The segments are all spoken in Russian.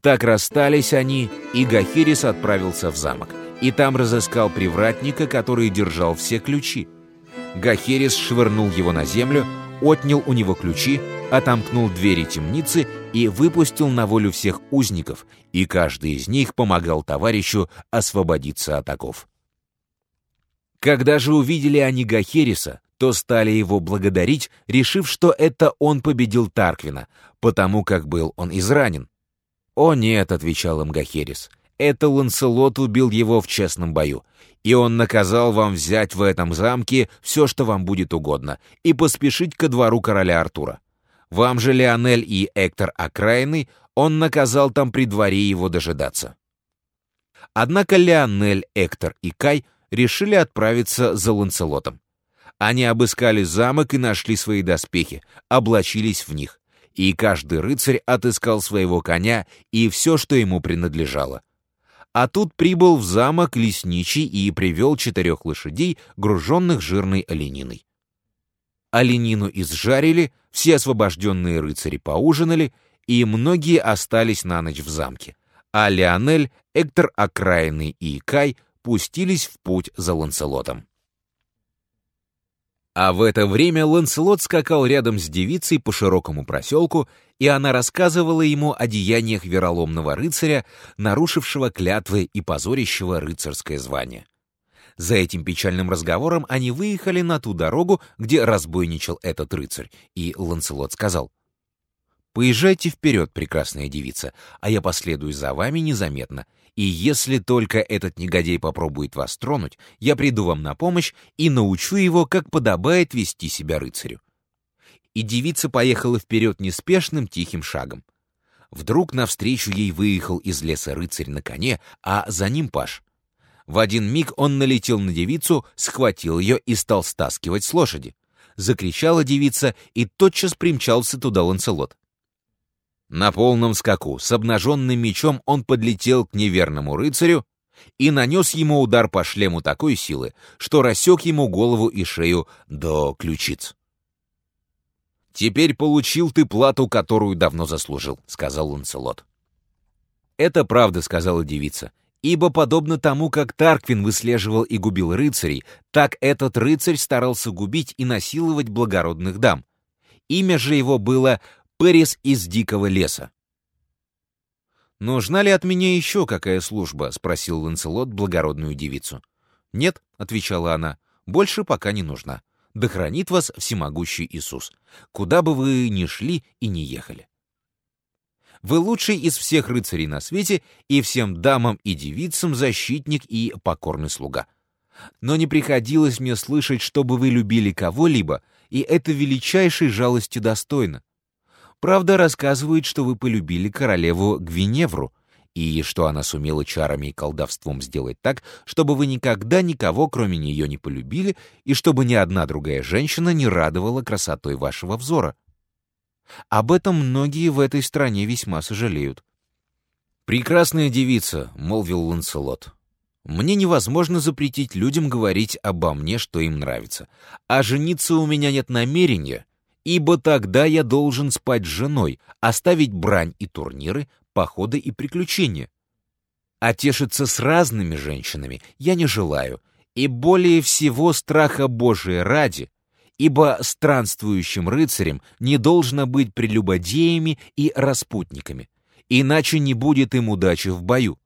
Так расстались они, и Гахирис отправился в замок, и там разыскал привратника, который держал все ключи. Гахерис швырнул его на землю, отнял у него ключи, отомкнул двери темницы и выпустил на волю всех узников, и каждый из них помогал товарищу освободиться от оков. Когда же увидели они Гахериса, то стали его благодарить, решив, что это он победил Тарквина, потому как был он изранен. «О нет», — отвечал им Гахерис, — «это Ланселот убил его в честном бою, и он наказал вам взять в этом замке все, что вам будет угодно, и поспешить ко двору короля Артура. Вам же Леонель и Эктор Окраины он наказал там при дворе его дожидаться». Однако Леонель, Эктор и Кай решили отправиться за Ланселотом. Они обыскали замок и нашли свои доспехи, облачились в них, и каждый рыцарь отыскал своего коня и все, что ему принадлежало. А тут прибыл в замок лесничий и привел четырех лошадей, груженных жирной олениной. Оленину изжарили, все освобожденные рыцари поужинали, и многие остались на ночь в замке. А Леонель, Эктор Окраины и Кай пустились в путь за Ланселотом. А в это время Ланселот скакал рядом с девицей по широкому проселку, и она рассказывала ему о деяниях вероломного рыцаря, нарушившего клятвы и позорящего рыцарское звание. За этим печальным разговором они выехали на ту дорогу, где разбойничал этот рыцарь, и Ланселот сказал, «Поезжайте вперед, прекрасная девица, а я последую за вами незаметно, и если только этот негодяй попробует вас тронуть, я приду вам на помощь и научу его, как подобает вести себя рыцарю. И девица поехала вперед неспешным тихим шагом. Вдруг навстречу ей выехал из леса рыцарь на коне, а за ним паш. В один миг он налетел на девицу, схватил ее и стал стаскивать с лошади. Закричала девица, и тотчас примчался туда Ланселот. На полном скаку, с обнаженным мечом, он подлетел к неверному рыцарю и нанес ему удар по шлему такой силы, что рассек ему голову и шею до ключиц. «Теперь получил ты плату, которую давно заслужил», — сказал Ланселот. «Это правда», — сказала девица, «ибо подобно тому, как Тарквин выслеживал и губил рыцарей, так этот рыцарь старался губить и насиловать благородных дам. Имя же его было Пэрис из дикого леса. «Нужна ли от меня еще какая служба?» — спросил Ланселот благородную девицу. «Нет», — отвечала она, — «больше пока не нужна. Да хранит вас всемогущий Иисус, куда бы вы ни шли и ни ехали. Вы лучший из всех рыцарей на свете и всем дамам и девицам защитник и покорный слуга. Но не приходилось мне слышать, чтобы вы любили кого-либо, и это величайшей жалости достойно. Правда, рассказывают, что вы полюбили королеву Гвиневру, и что она сумела чарами и колдовством сделать так, чтобы вы никогда никого, кроме нее, не полюбили, и чтобы ни одна другая женщина не радовала красотой вашего взора. Об этом многие в этой стране весьма сожалеют. «Прекрасная девица», — молвил Ланселот. «Мне невозможно запретить людям говорить обо мне, что им нравится. А жениться у меня нет намерения, ибо тогда я должен спать с женой, оставить брань и турниры, походы и приключения. А тешиться с разными женщинами я не желаю, и более всего страха Божия ради, ибо странствующим рыцарям не должно быть прелюбодеями и распутниками, иначе не будет им удачи в бою.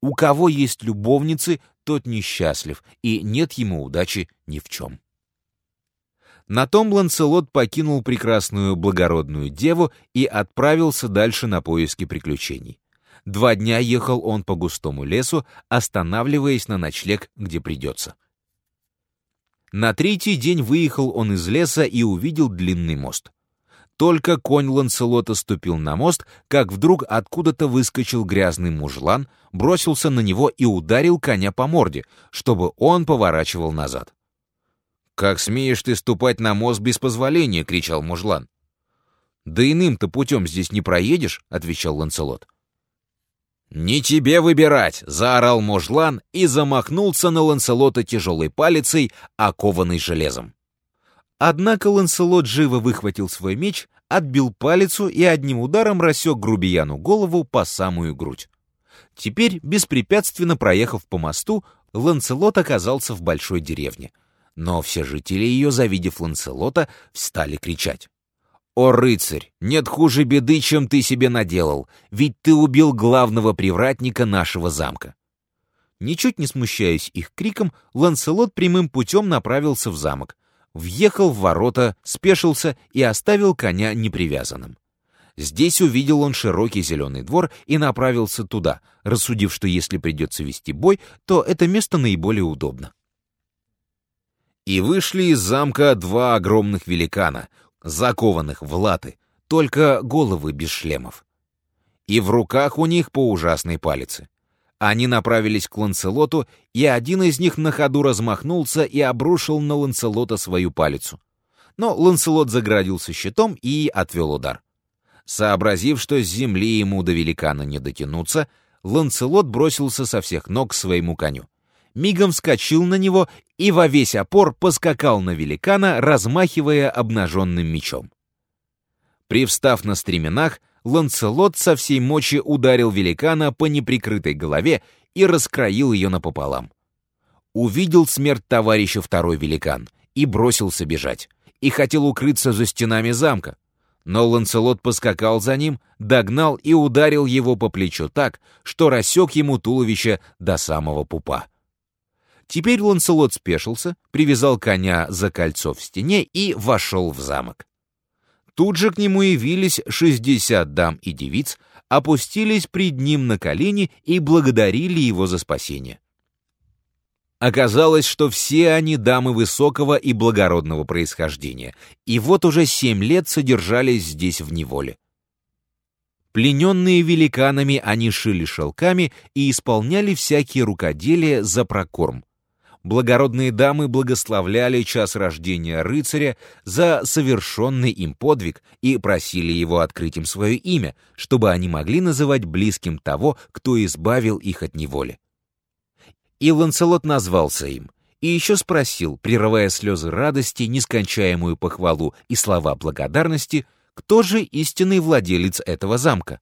У кого есть любовницы, тот несчастлив, и нет ему удачи ни в чем. На том Ланселот покинул прекрасную благородную деву и отправился дальше на поиски приключений. Два дня ехал он по густому лесу, останавливаясь на ночлег, где придется. На третий день выехал он из леса и увидел длинный мост. Только конь Ланселота ступил на мост, как вдруг откуда-то выскочил грязный мужлан, бросился на него и ударил коня по морде, чтобы он поворачивал назад. «Как смеешь ты ступать на мост без позволения?» — кричал мужлан. «Да иным-то путем здесь не проедешь», — отвечал Ланселот. «Не тебе выбирать!» — заорал мужлан и замахнулся на Ланселота тяжелой палицей, окованной железом. Однако Ланселот живо выхватил свой меч, отбил палицу и одним ударом рассек грубияну голову по самую грудь. Теперь, беспрепятственно проехав по мосту, Ланцелот оказался в большой деревне. Но все жители ее, завидев Ланцелота, стали кричать. «О, рыцарь, нет хуже беды, чем ты себе наделал, ведь ты убил главного привратника нашего замка». Ничуть не смущаясь их криком, Ланселот прямым путем направился в замок, въехал в ворота, спешился и оставил коня непривязанным. Здесь увидел он широкий зеленый двор и направился туда, рассудив, что если придется вести бой, то это место наиболее удобно. И вышли из замка два огромных великана, закованных в латы, только головы без шлемов. И в руках у них по ужасной палице. Они направились к Ланцелоту, и один из них на ходу размахнулся и обрушил на Ланцелота свою палицу. Но Ланцелот заградился щитом и отвел удар. Сообразив, что с земли ему до великана не дотянуться, Ланцелот бросился со всех ног к своему коню. Мигом вскочил на него и во весь опор поскакал на великана, размахивая обнаженным мечом. Привстав на стременах, Ланцелот со всей мочи ударил великана по неприкрытой голове и раскроил ее напополам. Увидел смерть товарища второй великан и бросился бежать, и хотел укрыться за стенами замка. Но Ланцелот поскакал за ним, догнал и ударил его по плечу так, что рассек ему туловище до самого пупа. Теперь Ланцелот спешился, привязал коня за кольцо в стене и вошел в замок. Тут же к нему явились шестьдесят дам и девиц, опустились пред ним на колени и благодарили его за спасение. Оказалось, что все они дамы высокого и благородного происхождения, и вот уже семь лет содержались здесь в неволе. Плененные великанами, они шили шелками и исполняли всякие рукоделия за прокорм благородные дамы благословляли час рождения рыцаря за совершенный им подвиг и просили его открыть им свое имя, чтобы они могли называть близким того, кто избавил их от неволи. И Ланселот назвался им, и еще спросил, прерывая слезы радости, нескончаемую похвалу и слова благодарности, кто же истинный владелец этого замка.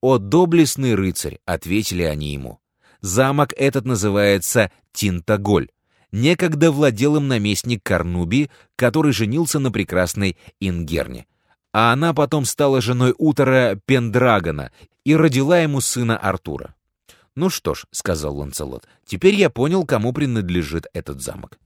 «О, доблестный рыцарь!» — ответили они ему. Замок этот называется Тинтаголь. Некогда владел им наместник Карнуби, который женился на прекрасной Ингерне. А она потом стала женой Утора Пендрагона и родила ему сына Артура. «Ну что ж», — сказал Ланцелот, — «теперь я понял, кому принадлежит этот замок».